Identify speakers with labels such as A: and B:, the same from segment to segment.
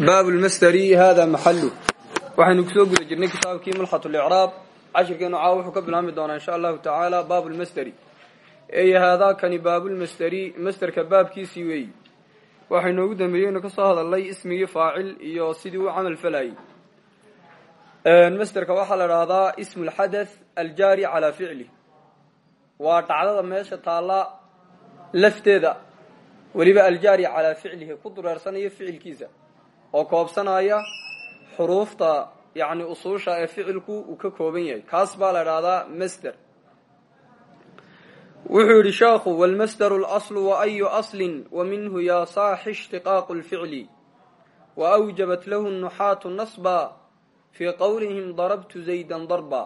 A: baab lmasderi hada maxalu waxaynu ku soo guda jirnay kitaabkii mulxat licraab cashirkeenu caawa wuxuu ka bilaabmi doonaa insha allahu tacaala baab lmasderi ey haadaakani baabulmasderi masderka baabkiisii weeyi. Waxaynu ugu dambeeyeynu ka soo hadalnay ismigii faacil iyo sidii uu camal falayey masderka waxaa la dhahdaa ismu lxadath aljaari calaa ficli. Waa dhacdada meesha taalla lafteeda. Weliba aljaari calaa ficlihi ku dureersanayo ficilkiisa oo koobsanaya xuruufta yani usuusha ee ficilku uu ka kooban yahay. Kaas baa la idhahdaa masder. Wuxuu yidhi sheekhu wlmasderu اlaslu waayu aslin wa minhu yaa saaxi ishtiqaaqu lficli wa awjabat lahu nuxaatu nasba fii qowlihim darabtu zaydan darba.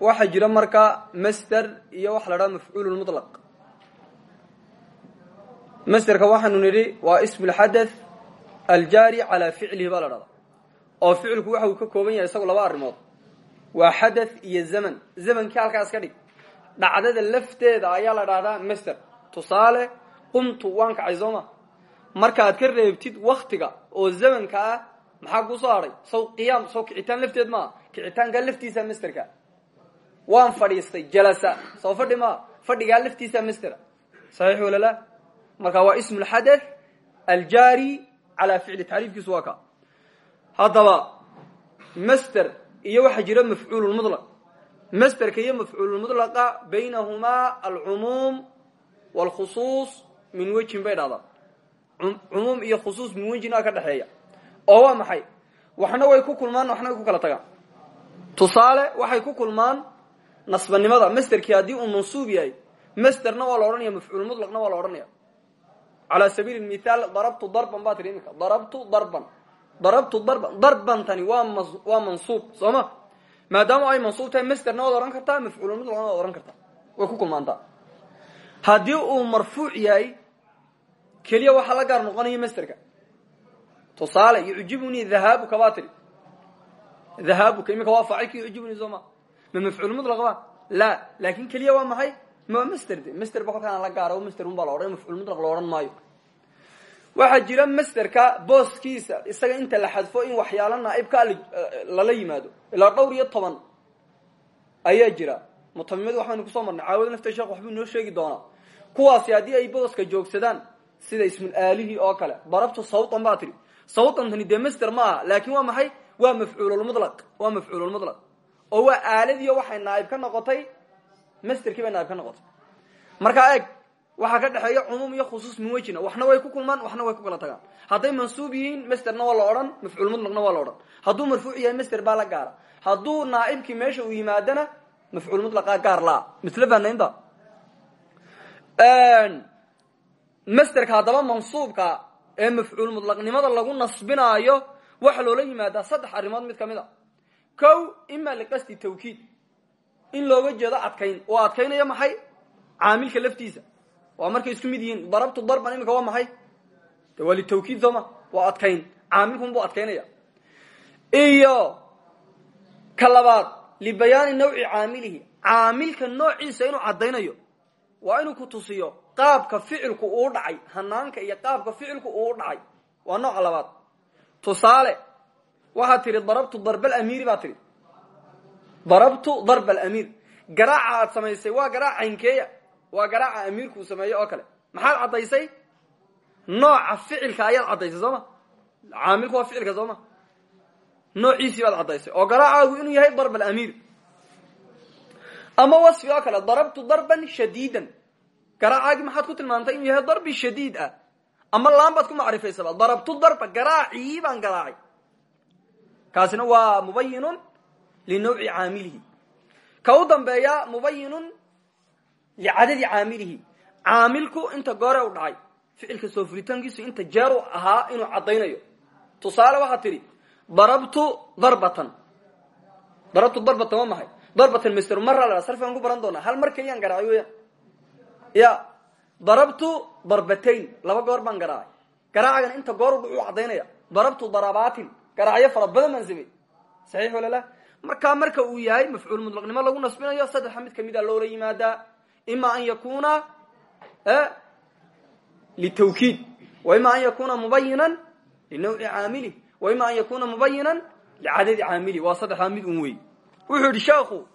A: Waxaa jira marka masder iyo waxa la dhaha mafcuul mulaq masderka waxaanu nidhi waa ismu lxadath aljaari calaa ficlihi baa la dhahdaa oo ficilku waxa uu ka kooban yahay isagu laba arrimood. Waa xadath iyo zaman. Zamankii halkaas ka dhig. Dhacdada lafteeda ayaa la dhahdaa tusaale qumtu waan kacay sooma markaad ka reebtid waktiga oo zamanka ah maxaa ku soo hadhay saw qiyaam saw kicitaan lafteed maaha kicitaankaa laftiisa waan fadhiistay jalasa. Saw fadhi maa fadhigaa laftiisa masdera saxiix marka waa ismu lxadath aljaari calaa ficli tacriifkiisu waa ka. Haddaba masder iyo waxaa jira mafcuul mulaq masderka iyo mafcuulmulaqa baynahumaa alcumuum wاlkhusuus min wejhin bay dhahdaa. Iyo khusuus min wejhin a ka dhexeeya oo waa maxay? Waxna way ku kulmaan waxna ku kala tagaan. Tusaale waxay ku kulmaan nasbanimada. Masderkii haddii uu mansuub yahay masderna waa la odhanaya mafcuul mulaqna waa la odhanaya calى sabiili mithaal darabtu darban baa tihi imika darabtu darban. Darabtu darban. Darbantani waa m waa mansuub soo ma? Maadaama ay mansuub tahay masderna waad odhan kartaa mafcuulmulaqna waad odhan kartaa. Way ku kulmaantaa haddii uu marfuuc yahay keliya waxaa la gaar noqonaya masderka. Tusaale yucjibunii dhahaabuka baa tihi dhahaabuka imika waa faacilka yucjibunii soo ma? Ma mafcuul mulaq ba la laakin keliya waa maxay? Ma masder de. Masder ba kolkaan la gaara masder un baa la odhan mafcuul mulaq la odhan maayo waxaa jira masderka booskiisa isaga inta la xadfo in waxyaalo naaibka lala yimaado. Ilaa dhowr iyo toban ayaa jira. Mutamimadu waxaynu ku soo marnay. Caawada nafta sheekh waxbuu inoo sheegi doonaa. Kuwaasi haddii ay booska joogsadaan sida ismul aalihi oo kale darabtu sawtan baa tihi sawtantani dee masder ma aha laakin waa maxay? Waa mafcuululmulaq waa mafcuululmulaq oo waa aaladiio waxay naaib ka noqotay masderkii bay naaib ka noqotay. Markaa eeg waxaa ka dhexeeya cumuum iyo khusuus min wejina waxna way ku kulmaan waxna way ku kala tagaan. Hadday mansuub yihiin masderna waa la odhan mafcuul mulaqna waa la odhan. Hadduu marfuuc yahay masder baa la gaara hadduu naaibkii meesha uu yimaadana mafcuul mulaqaa gaar laa. Misle faanaynta masderka haddaba mansuubka ee mafcuul mulaqnimada lagu nasbinaayo waxaa loola yimaadaa saddex arrimood mid ka mid a. Kow ima liqasdi in looga jeedo adkayn. Oo adkaynaya maxay? Caamilka laftiisa waa markay isku mid yihiin darabtu darban imika waa maxay? De waa litawkiid sooma waa adkayn. Caamilkun buu adkaynaya. Iyo ka labaad libayaani nawci caamilihi. Caamilka noociisa inuu caddaynayo waa inuu ku tusiyo qaabka ficilku uu dhacay hanaanka iyo qaabka ficilku uu dhacay. Waa nooca labaad. Tusaale waxaad tihi darabtu darba alamiiri baa tihi darabtu darba alamiir garaaca aad samaysay waa garaac caynkeeya waa garaaca amiirku uu sameeyo oo kale. Maxaad caddaysay? Nooca ficilka ayaad caddaysay soo ma? Caamilku waa ficilka soo ma? Noociisii baad oo garaacaagu inuu yahay darb alamiir. Ama wasfi oo kale darabtu darban shadiidan. Garaacaagii maxaad ku tilmaantay inuu yahay darbi shadiid ah? Ama laan baad ku macrifaysaba darabtu darba garaacii baan garaacay. Kaasina waa mubayinun linawci caamilihi. Ka u dambeeya mubayinun licadadi caamilihi caamilku inta goore u dhacay ficilka soo furitaankiisu inta jeeru ahaa inuu caddaynayo tusaale waxaad tidhi darabtu darbatan darabtu darbatan waa maxay darbatan master mara la sarfigan ku baran doonaa hal mar keliyaan garaacay weeyaan ya darabtu darbatayn laba goor baan garaacay garaacagan inta goor u dhacu caddaynaya darabtu darabaatin garaacyo fara badan baan marka uu yahay mafcuul mutlaqnimo lagu nasbinayo saddexa mid ka mid a loola yimaadaa ima an yakuna litawkiid wa ima an yakuna mubayinan linawci caamili wa ima an yakuna mubayinan licadadi caamili waa saddexdaa mid un wey wuxuu yidhi sheekhu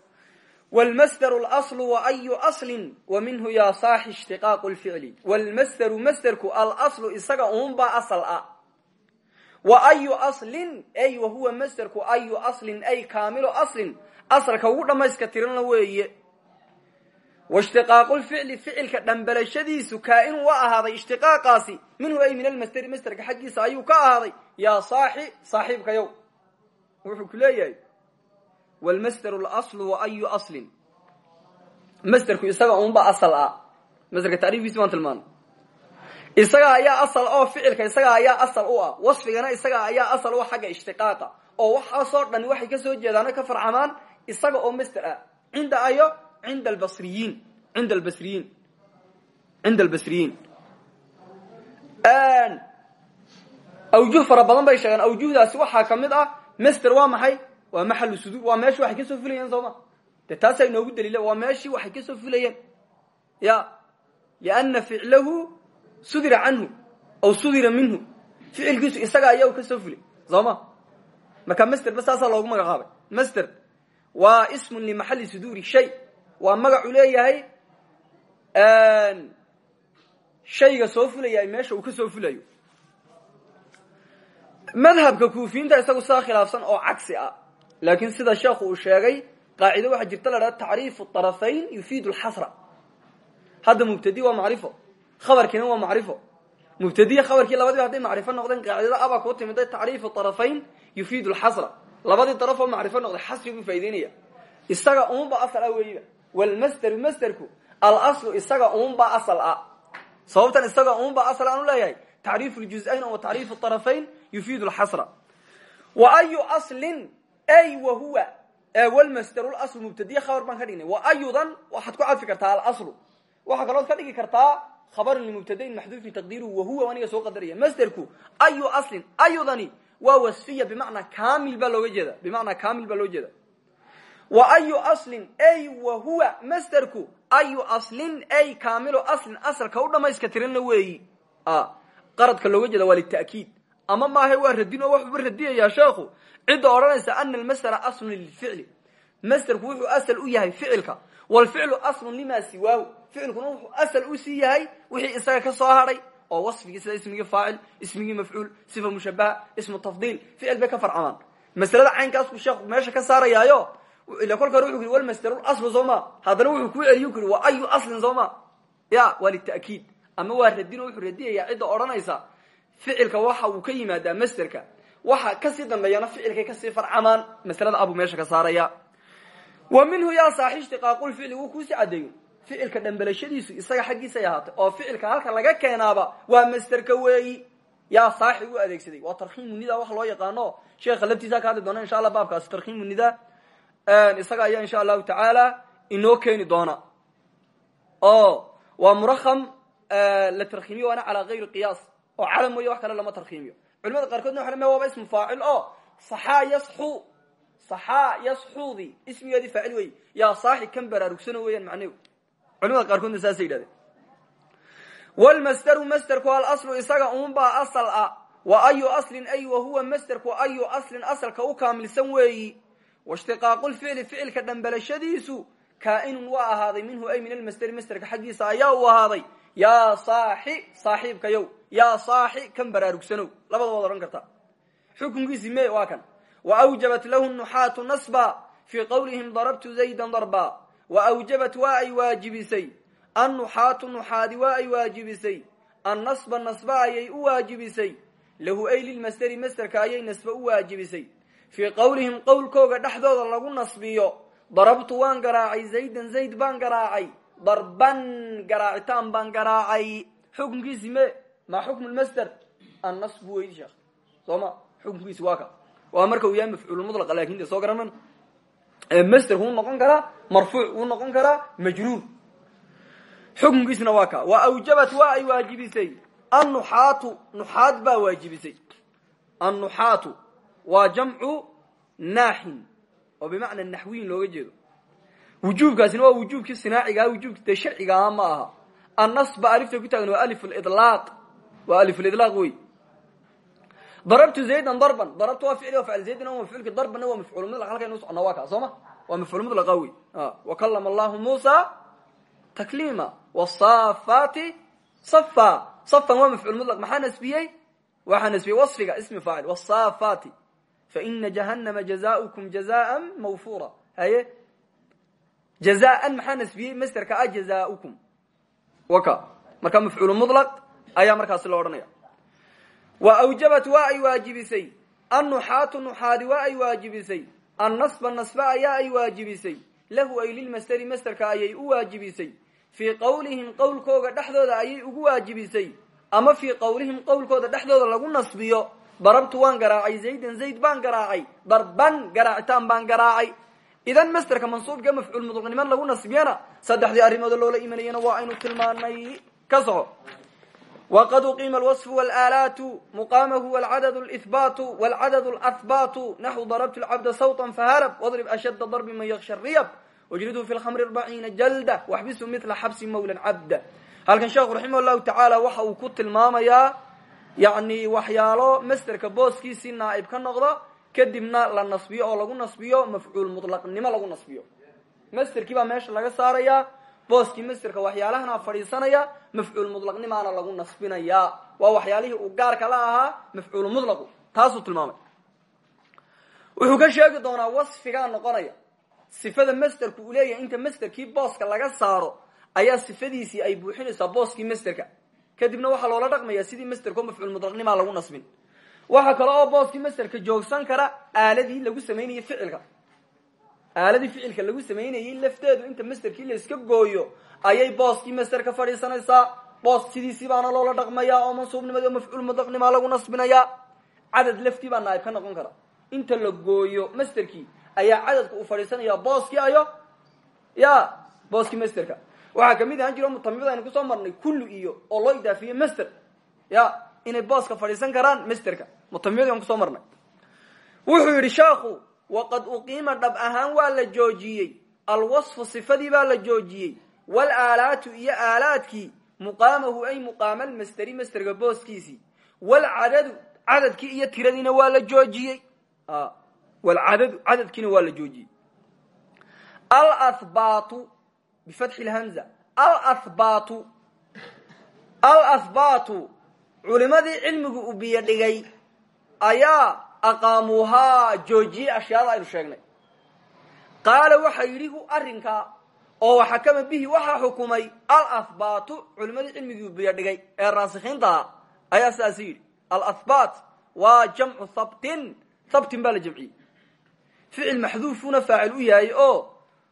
A: wlmasdr اlasl waayu aslin wa minhu ya saaxi ishtiqaaq lficli wlmasderu masderku alaslu isaga uunbaa asal ah wa ayu aslin ay wa huwa masderku ayu aslin ay kaamilo aslin asalka ugu dhamayska tirana weeye waishtiqaaqu lficli ficilka dhambalashadiisu kaa-inu wa ahaaday ishtiqaaqaasi minhu ay min almasderi masderka xaggiisa ayuu ka ahaaday yaa saaxi saaxiibkayow wuxuu ku leeyahay wlmasder laslu wa ayu aslin masderku isaga unba asal ah masderka tacriifkiisi baan tilmaanay isaga ayaa asal oo ficilka isaga ayaa asal u ah wasfigana isaga ayaa asal u xagga ishtiqaaqa oo waxaasoo dhan waxay ka soo jeedaano ka farcamaan isaga oo masder ah cinda ayo cinda albasriyiin cinda albasriyiin cinda albasriyiin awjuh fara badan bay sheegeen awjuhdaasi waxaa ka mid ah masder waa maxay waa maxalu suduur waa meeshii waxay fulayeen soo ma de taasaa inoogu daliila waa meeshii waxay ka soo fulayeen ya liana ficlahu sudira canhu aw sudira minhu ficilkiisu isaga ayaa ka soo fulay soo ma marka master ba saasaa loogu magacaabay master waa ismun limaxali suduuri shay waa magacu leeyahay shayga soo fulaya meesha uu ka soo fulayo madhabka kuufiyiinta isagu sidaa khilaafsan oo cagsi ah. Laakiin sida sheekhu uu sheegay qaacido waxaa jirta la dhaha tacriifu طarafayn yufiid lxasra hadda mubtadi waa macrifo khabarkiina waa macrifo. Mubtadiya khabarkii labadiba hadday macrifo noqdeen qaacidada abaa kuu timiday tacriifu طarafayn yufiid lxasra labadii daraf oo macrifo noqday xasri buu faa'ideynaya isaga uunba asal ah wlmasderu masderku alaslu isaga uunba asal ah. Sababtan isaga uunba asal aan u leeyahay tacriifu ljuزayn wa tacriifu طarafayn yufiid lxasra wa ayu aslin ay wa huwa wlmasder laslu mubtadiya khabar baan ka dhignay. Wa ayudan waxaad ku cadfi kartaa alaslu waxaa kalood ka dhigi kartaa khabarun limubtadain maxduufin taqdiiruhu wahuwa aniga soo qadaraya. Masderku ayu aslin ayudani waa wasfiya bimacnaa kamil baa looga kamil baa wa ayu aslin ay wa huwa masderku ayu aslin ay kaamilu aslin asalka u dhamayska tirana weeyi qaradka looga jeeda waa lita'kiid. Ama maaha waa radin oo waxuba radiyayaa sheekhu. Cidda odhanaysa ana almasdera aslun lilficli. Masderku wuxuu asal u yahay ficilka. Walficlu aslun lima siwaahu. Ficilkuna wuxuu asal u sii yahay wixii isaga ka soo hadhay oo wasfigii sida ismigii faacil ismigii mafcuul sifa mushabaha ismu tafdiil. Ficil bay ka farcamaan. Maslada caynkaas buu sheekhu meesha ka saarayaayo ila kolka hore wuxu yidhi walmasderulaslu soo ma haddana wuxuu kuu celiyu ku wa ayu aslin soo ma ya waa lita'kiid ama waa radin oo wuxuu radiyayaa cidda odhanaysa ficilka waxa uu ka yimaadaa masderka waxa ka sii dambeeyana ficilkay ka sii farcamaan maslada abuu meesha ka saaraya wa minhu yaa saaxi ishtiqaaqulficli wuu kuusii caddeeyo ficilka dhambalashadiisu isaga xaggiisay ahaatay oo ficilka halka laga keenaaba waa masderka weeyi yaa saaxi u adeegsaday waa tarkiimu nida waxa loo yaqaano sheekha laftiisa ka hadli doona insha allah baabkaasi tarkiimu nida isaga ayaa insha allahu tacaala inoo keeni doona. Oo waa muraham la tarkiimiyo waana calaa gayri qiyaas. Oo calam mooye wax kale lama tarkiimiyo culimada qaarkoodna waxa waaba ismu faacil. Oo saxaa yasxu saxaa yasxuudi ismigeedii faacil wey yaa saaxi kan baraarugsano weeyaan macnehu culimada qaarkoodna saasay yidhahdeen. Wlmasderu masderku alaslu isaga uunbaa asal ah. Wa ayu aslin ay wa huwa masderku ayu aslin asalka u kaamilsan weeyi waishtiqaaqulficli ficilka dhambalashadiisu kaa-inun waa ahaaday minhu ay min almasderi masderka xaggiisa ayaa uu ahaaday yaa saaxi saaxiibkayow yaa saaxi kan baraarugsanow labada waad odhan kartaa xukunkiisi me waa kan wa awjabat lahu nuxaatu nasba fii qowlihim darabtu zaydan darba wa awjabat waa ay waajibisay annuxaatu nuxaadi waa ay waajibisay annasba nasba ayay u waajibisay lahu ay lilmasderi masderka ayay nasba u fii qowlihim qowlkooga dhexdooda lagu nasbiyo darabtu waan garaacay zaydan zayd baan garaacay darban garaacitaan baan garaacay. Xukunkiisi me maa xukmu lmasder annasbu weydi sheekh. Soo ma? Xukunkiisi waa ka. Waa marka uu yahay mafcuulmudlaqa laakiin de soo garanan. Masderku wuu noqon karaa marfuuc wuu noqon karaa majruur. Xukunkiisna waa ka. Wa awjabat waa ay waajibisay. Annuxaatu nuxaad baa waajibisay waa jamcu naaxin oo bimacna naxwiyin looga jeedo. Wujuubkaasina waa wujuubkii sinaacigaa wujuubki dee sharciga aha ma aha. Annasba alifta ku taagan waa alif lidlaaq waa alifulidlaaq wey darabtu zaydan darban darabtu waa ficli facl zaydin waa mafcuulki darbanna waa mafcuul mudlaq halkaynu usocona waa kaa soo ma waa mafcuul mudlaqa wey wa kalama allahu muusa takliima wsaafaati safa safan waa mafcuul mudlaq maxaa nasbiyey? Waxaa nasbiyey wasfiga ismi faacil. Wsaafaati faina jahanama jazaukum jazaan mawfura haye jazaan maxaa nasbiyey masterka a jazaukum waka marka mafcuul mudlaq ayaa markaasi lo odhanaya wa awjabat waa ay waajibisay annuxaatu nuxaadi waa ay waajibisay annasba nasba ayaa ay waajibisay lahu ay lilmasteri masterka ayay u waajibisay fii qawlihim qowlkooga dhexdooda ayay ugu waajibisay ama fii qawlihim qowlkooda dhexdooda lagu nasbiyo darabtu waan garaacay zaydan zayd baan garaacay darban garaacitaan baan garaacay. Idan masterka mansuubka mafcuul mudlaqniman lagu nasbiyana saddexdii arrimood loola imanayana waa aynu tilmaanay ka soco. Wqad uqima alwaصfu walaalaatu muqaamahu walcadad lihbaatu walcadad lahbaatu naxu darabtu lcabda sawta faharab wadrib ashadda darbi man yaksha riyab. Wajridhu fi lkhamri arbaciina jalda waxbisu mila xabsi mawlan cabda. Halkan sheekhu raximah llahu tacaala waxa uu ku tilmaamayaa yani waxyaalo masterka booskiisii naaib ka noqdo kadibna la nasbiyo oo lagu nasbiyo mafcuul mutlaqnimo lagu nasbiyo. Masterkii baa meesha laga saaraya booskii masterka waxyaalahana fadhiisanaya mafcuul mutlaqnimaana lagu nasbinaya. Waa waxyaalihii uu gaarka la ahaa mafcuul mutlaqu taasuu tilmaamay. Wuxuu ka sheegi doonaa wasfigaa noqonaya. Sifada masterku uu leeyahay inta masterkii booska laga saaro ayaa sifadiisii ay buuxinaysaa booskii masterka kadibna waxaa loola dhaqmaya sidii masterko mafcuul mutlaqnimaa lagu nasbin. Waxaa kale oo booskii masterka joogsan kara aaladii lagu samaynayay ficilka. Aaladii ficilka lagu samaynayay lafteedu inta masterkii layska gooyo ayay booskii masterka fadhiisanaysaa. Boos sidiisii baana loola dhaqmaya oo mansuubnimadi o mafcuul mutlaqnimaa lagu nasbinaya. Cadad laftii baa naaib ka noqon kara. Inta la gooyo masterkii ayaa cadadka uu fadhiisanaya booskii ayo. Ya booskii masterka waxaa ka mid ahaan jiro mutamimada aynu ku soo marnay kullu iyo oo loo idaafiye master ya inay booska fadhiisan karaan masterka mutamimadi aan ku soo marnay. Wuxuu yidhi sheekhu waqad uqiima dhab ahaan waa la joojiyey. Alwasfu sifadii baa la joojiyey. Walaalaatu iyo aalaadkii muqaamahu ay muqaama almasteri masterga booskiisii. Walcadadu cadadkii iyo tiradiina waa la joojiyey. Walcadadu cadadkiina waa la joojiyey. Alahbaatu bifatxi lhamza alahbaatu alahbaatu culimadii cilmigu u biyo dhigay ayaa aqaamuuhaa joojiyey ashyaada aynu sheegnay qaala waxa yidhi hu arrinkaa oo waxakama bihi waxaa xukumay alahbaatu culimadii cilmigii u biyo dhigay ee raasikiintaa ayaa sidaasi yidhi alahbaat waa jamcu habtin habtin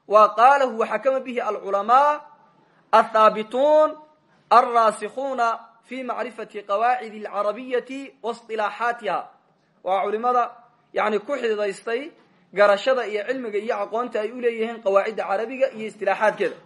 A: waa qaalahu waxakama bihi alculamaa althaabituun alraasikhuuna fi macrifati qawaacid alcarabiyati wasilaaxaatiha waa culimada yani ku xididaystay garashada iyo cilmiga iyo aqoonta ay u leeyihiin qawaacidda carabiga iyo istilaaxaadkeeda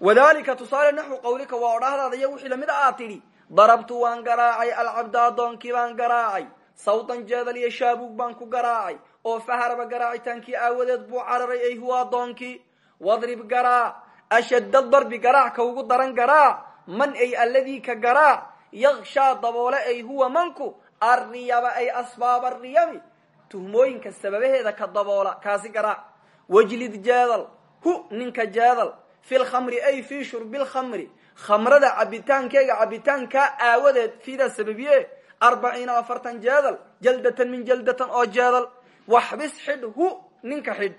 A: wadalika tusaale naxwu qawlika waa odhahdaada iyo wixii la mid a aad tidhi darabtu waan garaacay alcabda addoonkii baan garaacay sawtan jeedal iyo shaabuug baan ku garaacay oo faharaba garaacitaankii aawadeed buu cararay ay huwa addoonkii wadrib garaac ashadda darbi garaac ka ugu daran garaac man ay alladii ka garaac yakshaa daboole ay huwa manku arriyaba ay asbaaba riyami tuhmooyinka sababaheeda ka daboola kaasi garaac wajlid jeedal hu ninka jeedal fi lkhamri ay fii shurbi lkhamri khamrada cabitaankeega cabitaankaa aawadeed fiidaa sababiye arbaciina afartan jeedal jaldatan min jaldatan oo jeedal waxbis xidh hu ninka xidh.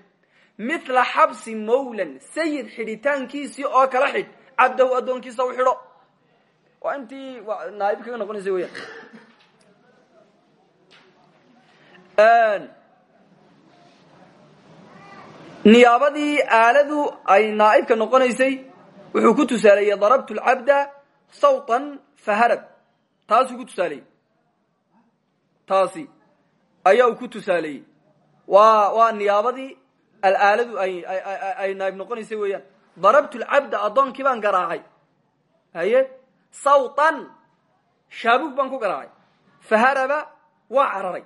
A: Mithla xabsi mawlan sayid xidhitaankiisii oo kala xidh. Cabdahu addoonkiisa u xidho. Waa intii naaib kaga noqonaysa weyaan niyaabadii aaladu ay naaibka noqonaysay wuxuu ku tusaaleeyey darabtu lcabda sawtan faharab. Taasuu ku tusaaleeyey taasi. Ayaa ku tusaaleeyey waa waa niyaabadii alaaladu ay naaib noqonaysay weeyaan. Darabtu lcabda addoonkii baan garaacay. Haye? Sawtan shaabug baan ku garaacay. Faharaba waa cararay.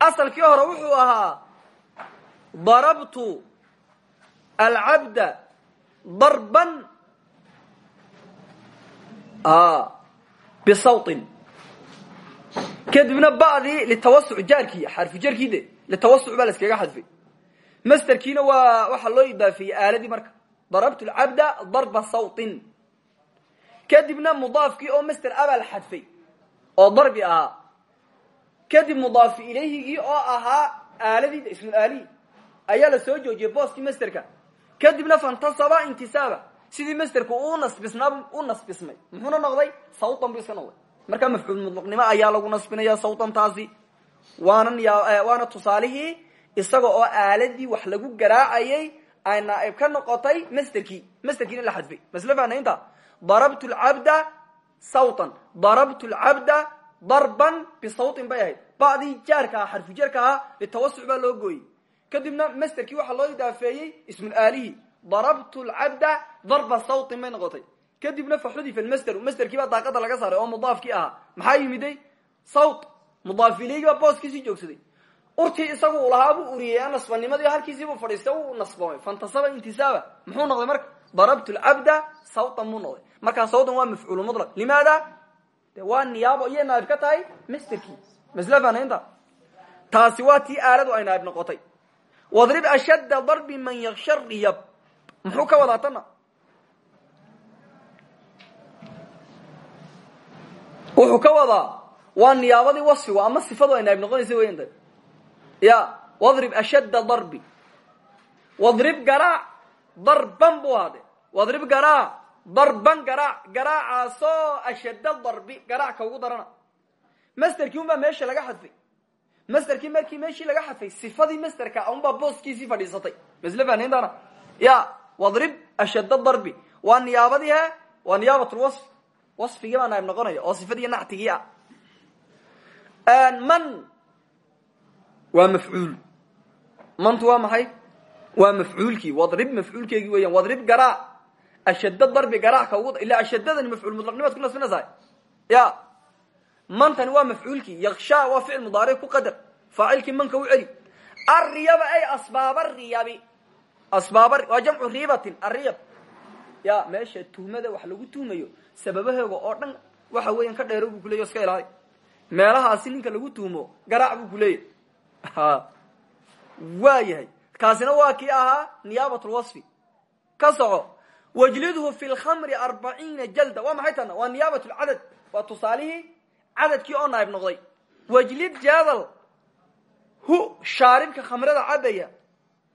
A: Asalkii hore wuxuu ahaa darabtu alcabda darban bisawtin kadibna ba'dii litawasuc jaarkii xarfu jarkii de litawasuc baa laskaga xadfay. Masterkiina waa waxaa loo idaafeeyey aaladii marka. Darabtu lcabda darba sawtin. Kadibna mudaafkii oo master abaa la xadfay oo darbi ahaa. Kadib mudaafi ilayhigii oo ahaa aaladii ismu aalihi ayaa la soo joojiyey booskii masterka kadibna fantasaba intisaaba. Sidii masterku u nasbisnaa u nasbismay. Muxuuna noqday? Sawtan bu iska noqday markaa mafcuul mutlaqnimo ayaa lagu nasbinaya sawtan taasi waana waana tusaalihii isaga oo aaladii wax lagu garaacayay ay naaib ka noqotay masterkii masterkiina la xadfay. Masle fanaynta darabtu lcabda sawtan. Darabtu lcabda darban bisawtin bay ahayd. Ba'dii jaarka aha xarfu jarka ahaa litawasuc baa loo gooyey. Kadibna masterkii waxaa loo idaafeeyey ismul aalihi. Darabtu lcabda darba sawtin bay noqotay kadibna faxudifa lmasderu masderkii baa daaqada laga saaray oo mudaafkii ahaa. Maxaa yimiday? Sawt. Mudaaf ilaygi baa booskiisii joogsaday. Urtii isagu uu lahaa buu uriyey nasbanimadii halkiisiibuu fadhiistay u nasbamay fantasaba intisaaba. Muxuu noqday marka? Darabtu lcabda sawtan buu noqday. Markaa sawtan waa mafcuul mulaq limaada? De waa niyaabo iyay naaib ka tahay masterkii masle fanaynta taasi waa tii aaladu ay naaib noqotay. Wadrib ashadda darbi man yaksha riyab. Muxuu ka wadaa tana wuxuu ka wadaa waa niyaabadii wasfigu ama sifadu ay naaib noqonaysa weyan da ya wadrib ashadda darbi. Wadrib garaac darban buu ahaade wadrib garaac darban garaac garaacaasoo ashadda darbi garaac ka ugu darana. Masterkii unbaa meesha laga xadfay. Masterkii markii meeshii laga xadfay sifadii masterka unbaa booskiisii fadhiisatay. Masle fanayntaana ya wadrib ashadda darbi. Waa niyaabadii he waa niyaabatulwasf wasfigii baa naayib noqonaya oo sifadii nactigii ah. Man waa mafcuul. Mantu waa maxay? Waa mafcuulkii. Wadrib mafcuulkeygii weeyaan. Wadrib garaac. Ashadda darbi garaac ka ugu ila ashadadani mafcuul mutlaqnimaad ku nasbinaysahay ya. Mantani waa mafcuulkii. Yakshaa waa ficil mudaaric ku qadar. Faacilkii manka u celi. Arriyaba ay asbaaba riyabi. Asbaaba waa jamcu ribatin ariyab ya meesha tuhmada wax lagu tuhmayo sababaheega oo dhan waxa weeyaan ka dheero buu kuleya iska ilaali meelahaasi ninka lagu tuhmo garaac buu kuleeyahy waa yahay kaasina waa kii ahaa niyaabat lwasfi ka soco. Wajlidhu fi lkhamri arbaciina jalda. Waa maxay tana waa niyaabat lcadad waa tusaalihii cadadkii oo naayib noqday. Wajlid jadal hu shaaribka khamrada cabaya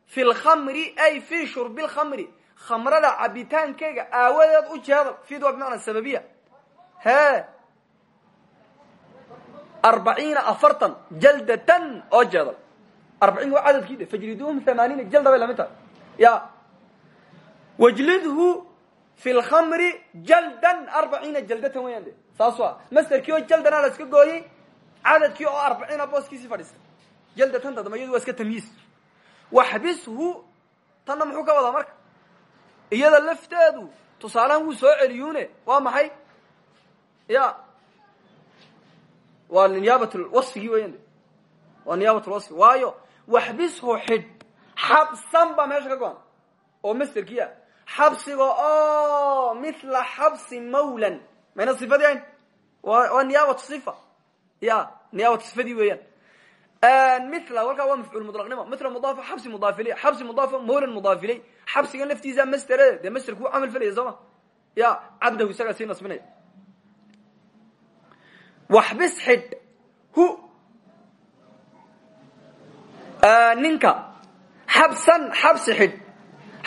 A: fi lkhamri ay fi shurbi lkhamri khamrada cabitaankeyga aawadeed u jeedal fid waa bimacnaa sababiya. He arbaciina afartan jaldatan oo jeedal arbaciin waa cadadkii de fajliduhum hamaaniina jalda bay la mid tahay. Ya wajlidhu fi lkhamri jaldan arbaciina jaldatan weyaan de saas waa masterkii oo jaldana la iska gooyey cadadkii oo arbaciina booskiisii fadhiistay. Jaldatan dadama iyadu waa iska tamyiis waxbishu tanna muxuu ka wadaa marka iyada lafteedu tusaalahan wuu soo celiyuune waa maxay? Ya. Waa niyaabat wasfigii weyan waa niyaabat lwasfi waayo waxbishu xidh. Xabsan baa meesha ka go-an. Oo masterkii ah. Xabsiga oo mithla xabsi mawlan. Mayna sifadii ayn waa niyaabatu sifa. Ya niyaabatu sifadii weeyaan mila walkaa waa mafcuul mutlaqnimo. Mila mudaaf xabsi mudaafiley xabsi mudaaf mawlan mudaafiley xabsigan laftiisa masterede dee masterku u camal felaya soo ma? Ya cabdahu isagaa sii nasbinaya. Waxbis xidh hu ninka xabsan xabsi xidh.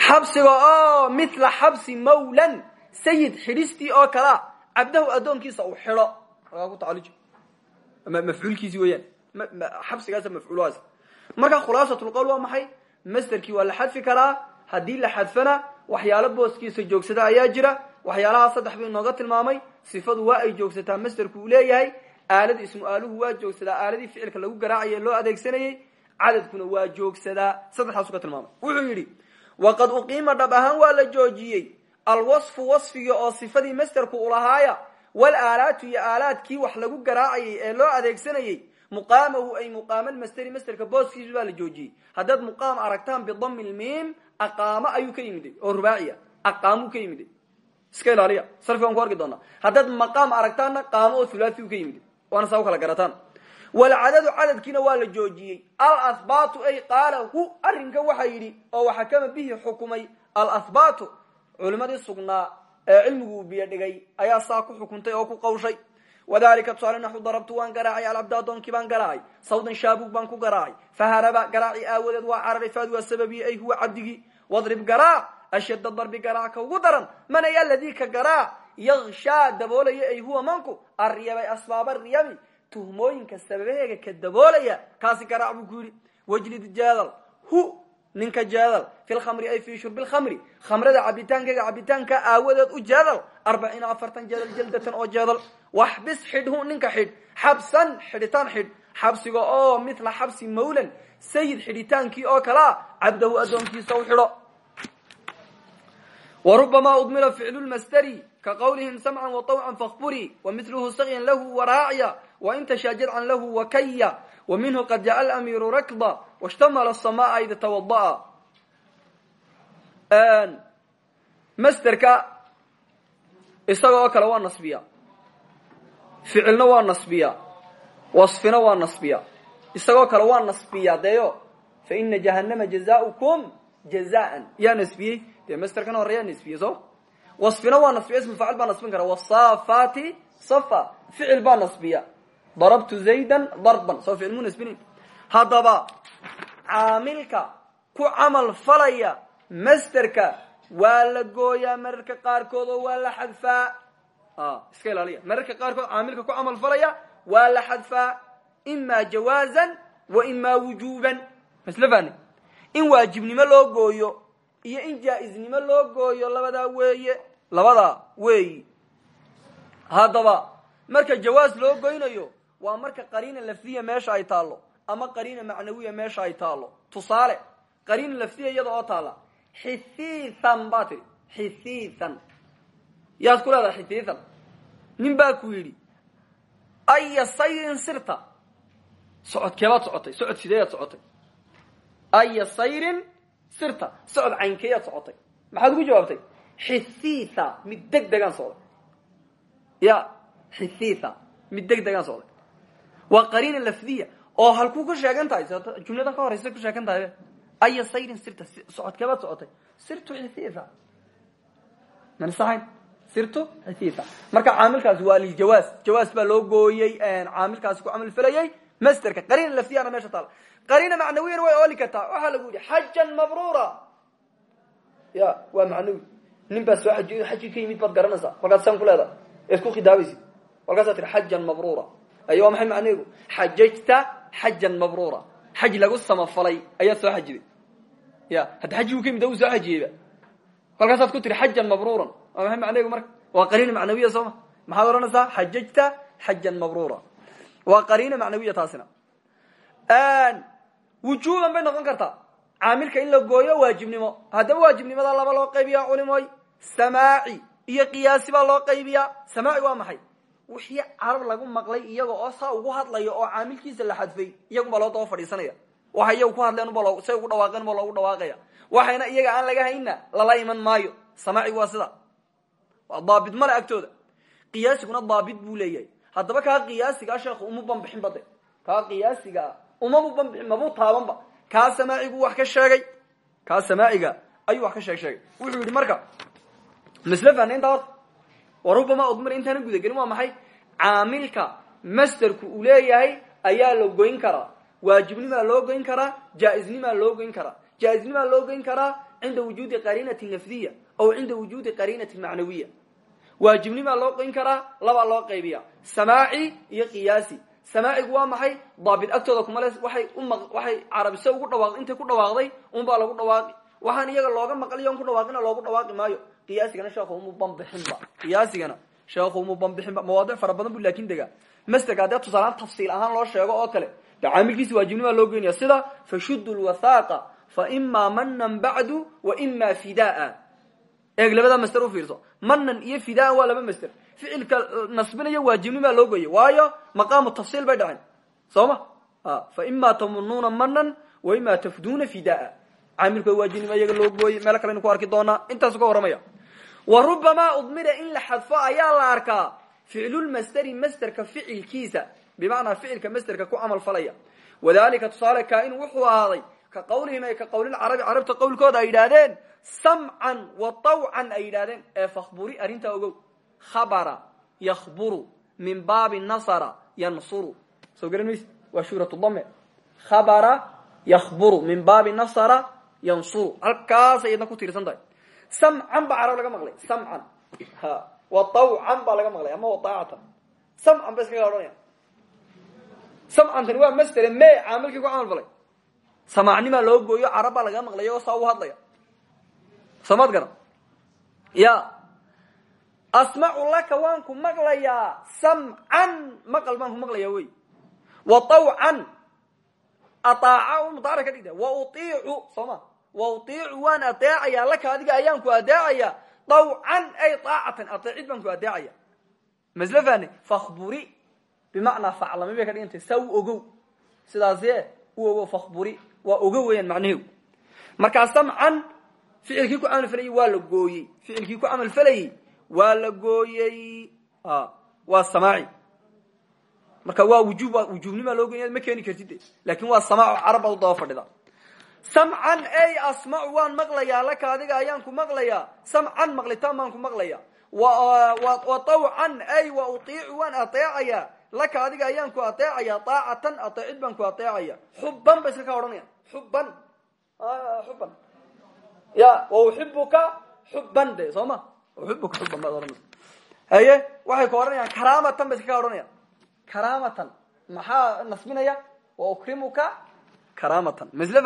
A: Xabsiga oo mithla xabsi mawlan sayid xidhistii oo kalea cabdahu addoonkiisa uu xidho. Alkaa ku tacalluji. Mafcuulkiisi weeyaan xabsigaasa mafcuulhaas marka khulaasatulqowl waa maxay? Masterkii waa la xadfi karaa haddii la xadfana waxyaalo booskiisa joogsada ayaa jira waxyaalahaa saddex buu inooga tilmaamay sifadu waa ay joogsataa masterku uu leeyahay aalad ismu aaluhu waa joogsadaa aaladii ficilka lagu garaacaya loo adeegsanayey cadadkuna waa joogsadaa saddexdaasu ka tilmaamay. Wuxuu yidhi waqad uqiima dhab ahaan waa la joojiyey alwasfu wasfigii oo sifadii masterku ulahaaya wal aalaatu iyo aalaadkii wax lagu garaacayay ee loo adeegsanayey muqaamahu ay muqaama lmasteri masterka booskiisu baa la joojiyey. Haddaad muqaam aragtaan bidami lmiim aqaamo ayuu ka yimiday oo rubaaciya aqaamuu ka yimiday iska ilaaliya. Sarfi waan ku arki doonaa. Haddaad maqaam aragtaanna qaamo oo thulathi u ka yimid. Waana saa u kala garataan. Walcadadu cadadkiina waa la joojiyey. Alahbaatu ay qaala hu arrinka waxa yidhi oo waxakama bihi xukumay alahbaatu wadalika tusaale naxu darabtu waan garaacay alcabda adoonkii baan garaacay sawdan shaabug baan ku garaacay faharaba garaaci aawadeed waa cararay faad waa sababiye ay huwa cabdigii wadrib garaac ashadda darbi garaac ka ugu daran man ay aladii ka garaac yakshaa daboolaya ay huwa manku aryabay asbaaba riyami tuhmooyinka sababaheega ka daboolaya kaasi garaac buu ku yidhi wajlid jaadal hu ninka jaadal fi lkhamri ay fi shurbi lkhamri khamrada cabitaankeega cabitaanka aawadeed u jaadal arbaciina afartan jeedal jaldatan oo jeedal waxbis xidhhu ninka xidh xabsan xidhitaan xidh xabsiga oo mila xabsi mawlan. Sayid xidhitaankii oo kalea cabdahu addoonkiisa u xidho. Warubama udmira ficlu lmastari ka qawlihim samcan waطawcan fakburi wamiluhu sakyan lahu waraacya waintasha jidcan lahu wakaya waminhu qad jaca alamiiru rakba washtamala asamaa id tawada'a masterka isaga oo kale waa nasbiya ficilna waa nasbiya wasfina waa nasbiya isagoo kale waa nasbiya deyo faina jahanama jazaukum jazaan. Yaa nasbiyey? Dee masterkan horeyaa nasbiyey so wasfina waa nasbiya ismu faacil baa nasbin kara. Safa ficil baa nasbiya. Darabtu zaydan darban soo ficil mu nasbinin? Haddaba ku camal falaya masterka waa la gooyaa mararka qaarkood oo iska ilaaliya. Mararka qaarkood caamilka ku camal falaya waa la xadfaa ima jawaazan wa ima wujuban masla fani in waajibnimo loo gooyo iyo in jaa-iznimo loo gooyo labadaa weeye labadaa weeyi. Haddaba marka jawaaz loo goynayo waa marka qariina lafdiya meesha ay taallo ama qariina macnawiya meesha ay taallo. Tusaale qariina lafdiya iyada oo taalla. Xithiithan baa tidhi xithiithan yaad ku leedahay xithiithan nin baa ku yidhi aya sayrin sirta. Socodkeebaad socotay socod sideeyaad socotay. Aya sayrin sirta. Socod caynkeeyaad socotay. Maxaad ugu jawaabtay xithiitha mid deg degaan socday. Ya xithiitha mid deg degaan socday. Waa qariina lafdiya oo halkuu ku sheegan tahay jumladan ka horeysa ku sheegan tahay aya sayrin sirta. Socodkeebaad socotay. Sirtu xithiitha man sahayn sirtu xithiitha marka caamilkaasi waa liljawaaz jawaaz baa loo gooyey caamilkaasi ku camal falayey masterka qariina lafdiyana meesha taala qariina macnawiyana way ooli kartaa. Waxaa lagu yihi xajan mabrura ya waa macnawi. Nin baa soo xajiy xaji ka yimid baad garanaysaa. Markaad san ku leedahay. Eed ku khidaabaysid. Markaasaa tihi xajan mabrura ay waa maxay macnaheedu xajajta xajan mabrura xaj lagu samafalay ayaad soo xajiday ya hadda xajigu ka yimid u soo xajiyeyba. Kolkaasaad ku tihi xajan mabruran waa maxay macnaheegu marka? Waa qariina macnawiya soo ma? Maxaad odhanaysaa xajajta xajan mabrura waa qariina macnawiya taasina. Wujuban bay noqon kartaa. Caamilka in la gooyo waajibnimo. Haddaba waajibnimada laba loo qaybiyaa culimoy samaaci iyo qiyaasi baa loo qaybiyaa. Samaaci waa maxay? Wixii carab lagu maqlay iyaga oo saa ugu hadlayo oo caamilkiisa la xadfay iyagunbaa loo daba fadhiisanaya. Waxay iyagu ku hadleen uba say ugu dhawaaqeen ba loogu dhawaaqaya. Waxayna iyaga aan laga hayna lala iman maayo. Samaacigu waa sida waa daabit male agtooda. Qiyaasiguna daabit buu leeyahay haddaba kaa qiyaasigaa sheekhu uma banbixin bade. Kaa qiyaasigaa umabu banbixin mabuu taabanba. Kaa samaacigu wax ka sheegay. Kaa samaaciga ayuu wax ka sheeg sheegay. Wuxuu yidhi marka masle fanaynta horta warubama udmir intaana gudagelin waa maxay? Caamilka masterku uu leeyahay ayaa la goyn karaa. Waajibnimaa loo goyn karaa jaa-iznimaa loo goyn karaa. Jaa-iznimaa loo goyn karaa cinda wujuudi qariinati nafdiya aw cinda wujuudi waajibnimaa loo goyn karaa labaa loo qaybiya samaaci iyo qiyaasi. Samaacigu waa maxay? Daabit agtooda kumale waay uma waxay carabise ugu dhawaaq intay ku dhawaaqday unbaa lagu dhawaaqi. Waxaan iyaga looga maqliyo on ku dhawaaqina loogu dhawaaqi maayo. Qiyaasigana sheekhu umu banbixinba. Qiyaasigana sheekhu umu banbixinba. Mawaadic fara badan bu laakin degaa masterka haddee tusaalaan tafsiil ahaan loo sheego oo kale de caamilkiisi waajibnimaa loo geynaya sida fashudu lwathaaqa fa imaa manan bacdu wa ima fidaa eeg labadaa master u fiirso. Manan iyo fidaan waa laba master. Ficilka nasbinayo waajibnimaa loo geeyay waayo maqaamu tafsiil bay dhaceen. Soo ma fa ima tamunuuna manan wa ima tafduuna fidaa. Caamilka waajibnima iyaga loo gooyey meelo kalenu ku arki doonaa. Intaasu ka warramaya wa rubamaa udmira in la xadfo ayaa la arkaa ficlulmasderi masderka ficilkiisa. Bimacnaa ficilka masderka ku camal falaya. Wadalika tusaale kaain wuxuu ahaaday ka qawlihim ay ka qawlilcarabi carabta qowlkooda ay yidhaahdeen samcan wa tawcan ay yidhahdeen ee fakburi arrintaa ogow khabara yakburu min baabi nasara yansuru soo garan mayse waa shuuratu khabara yakburu min baabi nasara yansuru halkaasay idna ku tiirsan tahay samcan baa carab laga maqlay samcan ha wa tawcan baa laga maqlay ama wa taacatan samcan ba iskaga odhanaya samcantani waa masdere me caamilkii ku camal falay samaacnimaa loo gooyo carab baa laga maqlay iyagoo saa u hadlaya. Samaad garan. Ya. Asmacu laka waan ku maqlayaa. Samcan maqal baan ku maqlayaa wey. Wa tawcan aaaca mudaara ka dhigta. Wa uiicu soo ma. Wa uiicu waan adeecayaa laka adiga ayaan ku adeecaya dawcan ay aacatan adeecid baan ku adeecaya masl fahne fakburi bimacnaa faclami bay ka dhigantay. Saa u ogow sidaase u ogow fakburi waa ogo weeyaan macnaheedu markaa samcan ficilkii ku camal falayey waa la gooyey. Ficilkii ku camal falayey waa la gooyey waa samaaci. Marka waa wujub wujuubnima loo goy ma keeni kartid laakiin waa samaac carab baad u daba fadhida. Samcan ey asmacu waan maqlayaa laka adiga ayaan ku maqlayaa. Samcan maqlitaan baan ku maqlaya wa tawcan ay wa utiicu waan ateecaya laka adiga ayaan ku ateecaya aacatan ateecid baan ku ateecaya. Xuban ba iska ka odhanaya xuban xuban ya wa uxibuka xuban de soo ma? Uxibuka xuban baad haye waxay ku odhanayaan karaamatan ba iska ka odhanaya karaamatan. Maxaa nasbinaya wa ukrimuka karaamatan. Masle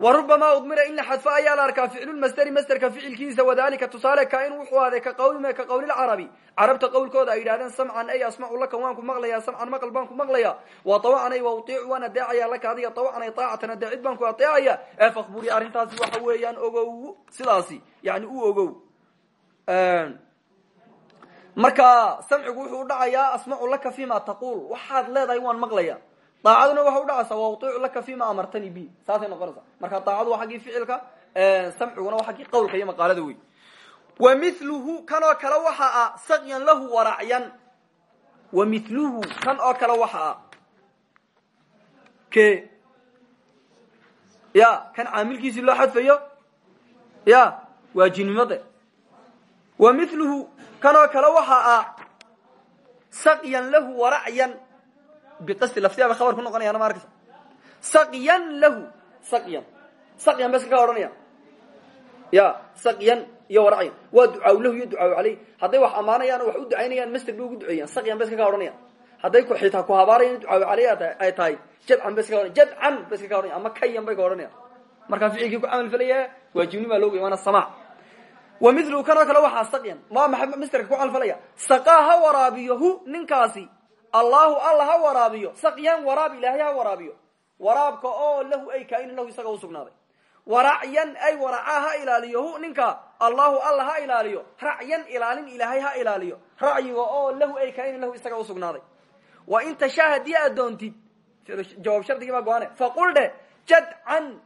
A: faanaynta wa rubamaa udmira in la xadfo ayaa la arkaa ficlulmasderi masderka ficilkiisa wadalika tusaale kain wuxuu ahday ka qawlime ka qawlilcarabi carabta qowlkooda ay yidhahdeen samcan ay asmacu laka waan ku maqlayaa samcan maqal baan ku maqlaya wa tawacan ay wa utiicu waan adeecaya laka adiga tawacan ay taacatan adeecid baan ku adeecaya ee fakburi arrintaasi waxa weeyaan ogow sidaasi yani u ogow marka samcigu wuxuu udhacayaa asmacu laka fima taqul waxaad leedahay waan maqlaya daacaduna waxa udhacaysa wa utiicu laka fima amartani bi. Saasay noqonaysa marka daacadu waa xaggii ficilka samciguna waa xaggii qawlka iyo maqaalada wey wa miluhu kan oo kale waxa ah sakyan lahu waracyan wa miluhu kan oo kale waxa ke? Ya kan caamilkiisii loo xadfayo? Ya waa jinimade wa miluhu kanoo kale waxa ah sakyan lahu waracyan biqasdi laftiyaaba khabar ku noqonayana ma arkaysa sakyan lahu sakyan sakyan ba iska ka odhanaya ya sakyan iyo waracyan waa ducaaw lahu iyo ducaaw caleyh hadday wax ammaanayaan wax u ducaynayaan master bay ugu duceeyaan sakyan ba iska ka odhanaya hadday ku xitaa ku habaarayan ducaaw caleyh ay tahay jadcan ba iska ka odhanaya jadcan ba iska ka odhanaya ama kayan bay ka odhanaya markaa ficilkii ku camal falaya waajibnima loo goy waana samaac wa milu kanoo kale waxaa sakyan waa maxay misterka ku calfalaya saqaa ha waraabiyo hu ninkaasi allahu alla ha waraabiyo sakyan waraab ilaahay ha waraabiyo. Waraabka oo lahu ay kaainin lahu isaga usugnaaday waracyan ay waracaa ha ilaaliyo hu ninka allahu alla ha ilaaliyo. Racyan ilaalin ilaahay ha ilaaliyo. Racyiga oo lahu ay kaainin lahu isaga usugnaaday wa in tashaa haddii aad doontid jawaab shardigii baa go-ane faqul dhe jadcan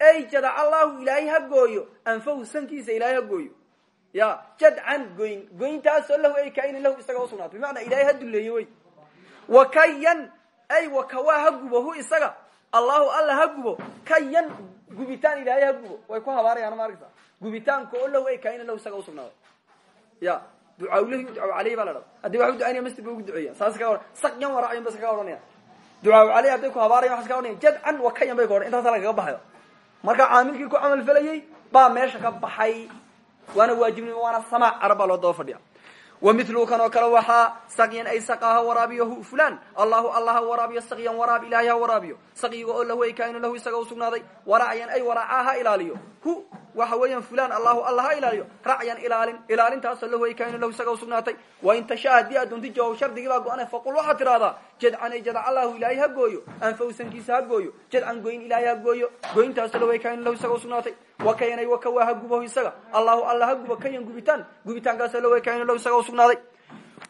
A: ay jadac allahu ilaahay ha gooyo anfahu sankiisa ilaahay ha gooyo. Ya jadcan goyn goyntaasoo lahu ay kaainin lahu isaga usugnaaday bimacnaa ilaahay ha duleeye wey wa kayan ay wa kawaa ha gubo hu isaga. Allahu alla ha gubo kayan gubitaan ilaahay ha gubo way ku habaarayaan ma arkaysa gubitaanka oo lahu ay kaainin lahu isaga usugnaaday ya ducaawlahi ducaaw caleyh baa la dhada haddii wax u ducaynaya masjid ba ugu duceeya saas ka ohan sakyan waracyan ba iska ka odhanaya ducaaw caleyh hadday ku habaarayan waxas ka odhanaya jadcan wa kayan bay ka odhan marka caamilkii ku camal falayey baa meesha ka baxay. Waana waajibnimo waana samaac carab baa loo wa milu kan oo kale waxaa sakyan ay saqaa ha waraabiyo hu fulan allahu alla ha waraabiyo sakyan waraab ilahay ha waraabiyo sakyiga oo lahu ay kaayinu lahu isaga usugnaaday waracyan ay waracaa ha ilaaliyo hu waxa weeyaan fulan allahu alla ha ilaaliyo racyan ilaalin ilaalintaasoo lahu ay kaayinu lahu isaga usugnaatay wain tashaa haddii aad doonti jawaab shardigii baa go-ane faqul waxaad tidhahdaa jadcan ay jadac allahu ilaahay ha gooyo anfawsankiisa ha gooyo. Jadcan goyn ilaahay ha gooyo goyntaasoo lahu ay kaayinu lahu isaga usugnaatay wakayanay wakawaa ha gubahu isaga. Allahu alla ha gubo kayan gubitaan. Gubitaankaasoo lahu ay kaayinu lahu isaga usugnaaday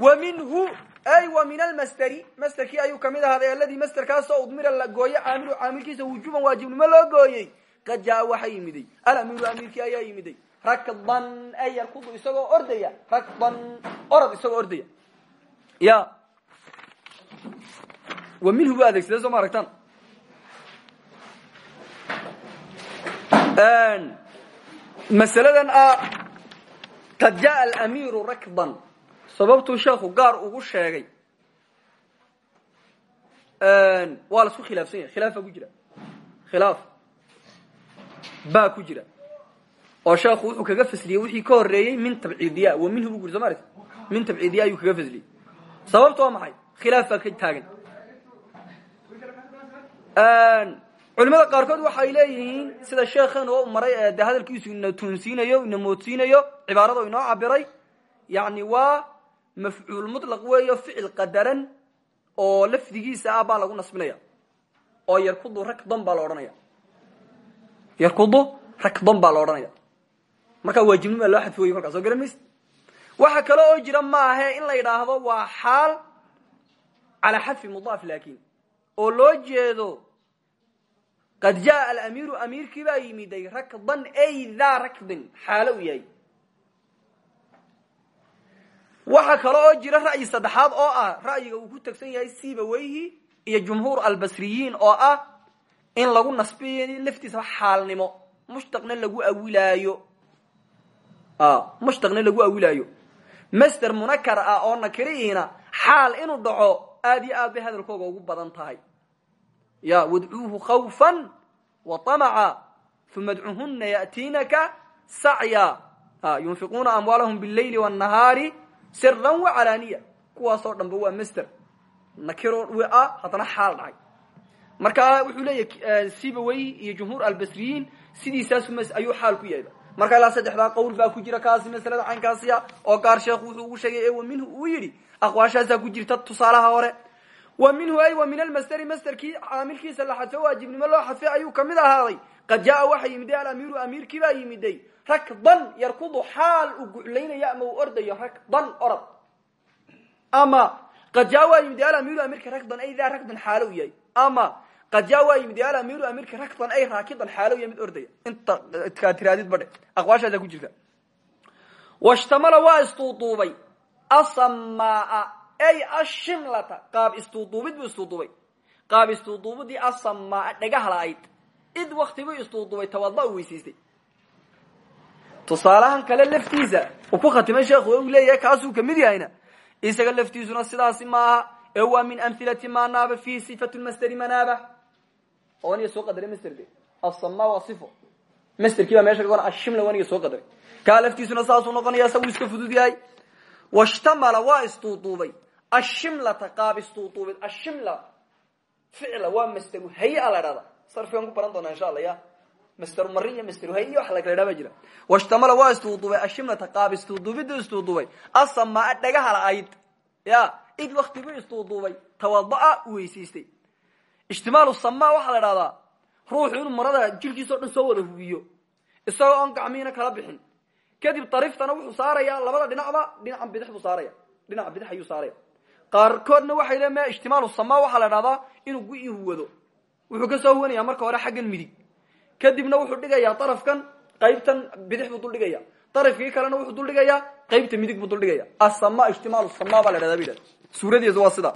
A: wa minhu ay wa min almasderi masderkii ayuu ka mid ahaaday alladii masderkaasoo udmira la gooyo caamilu caamilkiisa wujuban waajibnimo loo gooyey. Qad jaa waxaa yimiday. Alamiru amiirkii ayaa yimiday. Rakdan ay yarkudu isagoo ordaya. Rakdan orod isagoo ordaya. Ya wa minhu bu adeegsade soo ma aragtaan? Masaladan ah qad jaءa alamiiru rakdan sababtuu sheekhu gaar ugu sheegay. Waa la isku khilaafsan yahay. Khilaaf baa ku jira. Khilaaf baa ku jira. Oo sheekhu wuxuu kaga fasliyey wixii ka horeeyey min tabciidiya wa minhu bu guri soo ma aragti min tabciidiya ayuu kaga fasliyey. Sababta waa maxay? Khilaaf baa ka taagan culimada qaarkood waxay leeyihiin sida sheekheenu oo maray ee de hadalkiisu ina tuunsiinayo ina moodsiinayo cibaarado inoo cabiray yani waa mafcuul mutlaq weeyo ficil qadaran oo lafdigiisa ah baa lagu nasbinaya oo yarkudu rakdan baa la odhanaya. Yarkudu rakdan baa la odhanaya. Markaa waajibnima loo xadfi wey markaa soo garan mayse waxa kale oo jira maahe in la yidhaahdo waa xaal calaa xadfi mudaaf laakin oo loo jeedo qad jaءa alamiiru amiirkii baa yimiday rakdan ay daa rakdin xaalo u yahay. Waxa kale oo jira ra'yi saddexaad oo ah ra'yiga uu ku tegsan yahay sibaweyhi iyo jumhuur albasriyiin oo ah in lagu nasbiyo laftiisaba xaalnimo mushtaqna lagu awilaayo. Mushtaqna lagu awilaayo. Master munakar ah oo nakirihiina xaal inuu dhaco aad iyo aad bay hadalkooga ugu badan tahay ya wadcuuhu khawfa waamaca uma dcuhuna yatiinaka sacya yunfiquuna amwaalahum bileyli wاnahaari sira wacalaaniya kuwaasoo dhanba waa master nakiro dhua haddana xaal dhacay marka wuxuu leeyahy sibawey iyo jumhuur albasriyiin sidiisaasum ayuu xaal ku yahayba marka ilaa saddexdaa qowl baa ku jira kaasi maslada caynkaasiya oo qaar sheekhu wuxuu ugu sheegay eewa minhu uu yidhi aqwaashaasaa ku jirta tusaalaha hore wa minhu ay wa min almasteri masterkii caamilkiisa la xadfo waajibnimo loo xadfay ayuu ka mid ahaaday qad jaaa waxa yimiday alamiiru amiirkii baa yimiday rakdan yarkudu xaal uu guclaynayo ama uu ordayo rakdan orod ama qad jaa waa yimiday alamiiru amiirka rakdan ay daa rakdan xaalo u yahay ama qad jaa waa yimiday alamiiru amiirka rakdan ay raakidan xaalo u yahay mid ordaya inta kaa tiraadid badhe aqwaashaasaa ku jirta washtamala waa istuuduubay asamaa ay ashimlata. Qaab istuuduubid buu istuuduubay. Qaab istuuduubidii asamaa dhagaha la-ayd id waktiguu istuuduubay tawada u weysaystay tusaalahan kale laftiisa. Uu ku khatimay sheekhu u leeyahay kaasuu ka mid yahayna. Isaga laftiisuna sidaasi maaha. Ee waa min amhilati ma naaba fihi sifatu lmasteri manaaba waniga soo qadaray masterde asama waa sifo. Masterkii baa meesha kagoona ashimla waniga soo qadaray kaa laftiisuna saasuu noqonaya sa wuu iska fudud yahay. Washtamala waa istuuduubay ashimlata qaab istuuduubid ashimla ficla waa masteru haya la dhahda sarfigan ku baran doonaa insha alla ya masteru marin iyo masteru hay iyo wax la kala dhaa ba jira washtamala waa istuuduubay ashimlata qaab istuuduubidu istuuduubay asamaa dhagaha la-ayd ya id waktigu istuuduubay tawada'a u weysaystay ijtimaalu samaa waxaa la dhahdaa ruuxu inuu marada jirkiisa o dhan soo wada hubiyo isagoo oon gacmihiina kala bixin kadib dariiftana wuxuu saaraya labada dhinacba dhinaca bidix buu saaraya dhinaca bidix ayuu saaraya qaarkoodna waxay le me ijtimaalu sama waxaa la dhahdaa inuu gu-i huwado wuxuu ka soo huwanaya marka hore xaggan midig. Kadibna wuxuu dhigayaa darafkan qaybtan bidix buu dul dhigaya darafkii kalena wuxuu dul dhigayaa qaybta midig buu dul dhigaya asama ijtimaalu sama baa la dhahdaa ba yidhahda suuradiisu waa sida.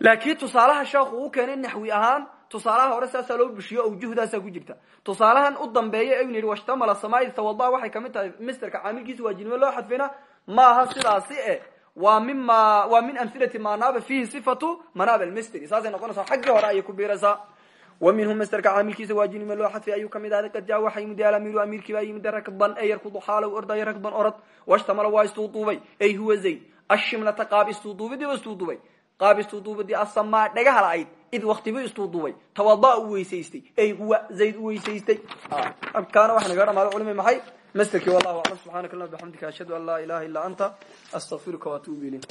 A: Laakiin tusaalaha sheekhu uu keenay naxwi ahaan tusaalaha hore saasaa loo bushiyo awjuhdaasaa ku jirta. Tusaalahan u dambeeya aynu yidhi washtamala samaai tawada waxay ka mid tahay misterka caamilkiisa waajibnimo loo xadfayna maaha sidaasi e waa mima waa min amhilati ma naaba fihi sifatu manaab almisteri saasay noqonaysaa xaggii hore ayay ku biiraysaa. Wa minhu misterka caamilkiisa waajibnimo loo xadfay ayuu ka mid ahday qad jaa waxa yimid alamiiru amiirkii baa yimid rakban ee yarkudu xaalow ordayo rakban orod washtamala waa istuuduubay. Ay huwa zayd ashimlata qaab istuuduubidii wa istuuduubay. Qaab istuuduubadii asamaa dhagaha la-ayd id waktibu istuuduubay. Tawada u weysaystay ay huwa zayd u weysaystay. Kaana waxa naga dhamaada culimi maxay masterkii wallahu aclam subxaanaka allahuma bixamdika ashhadu an laa ilaha illa anta astaqfiruka waatuubu ilayk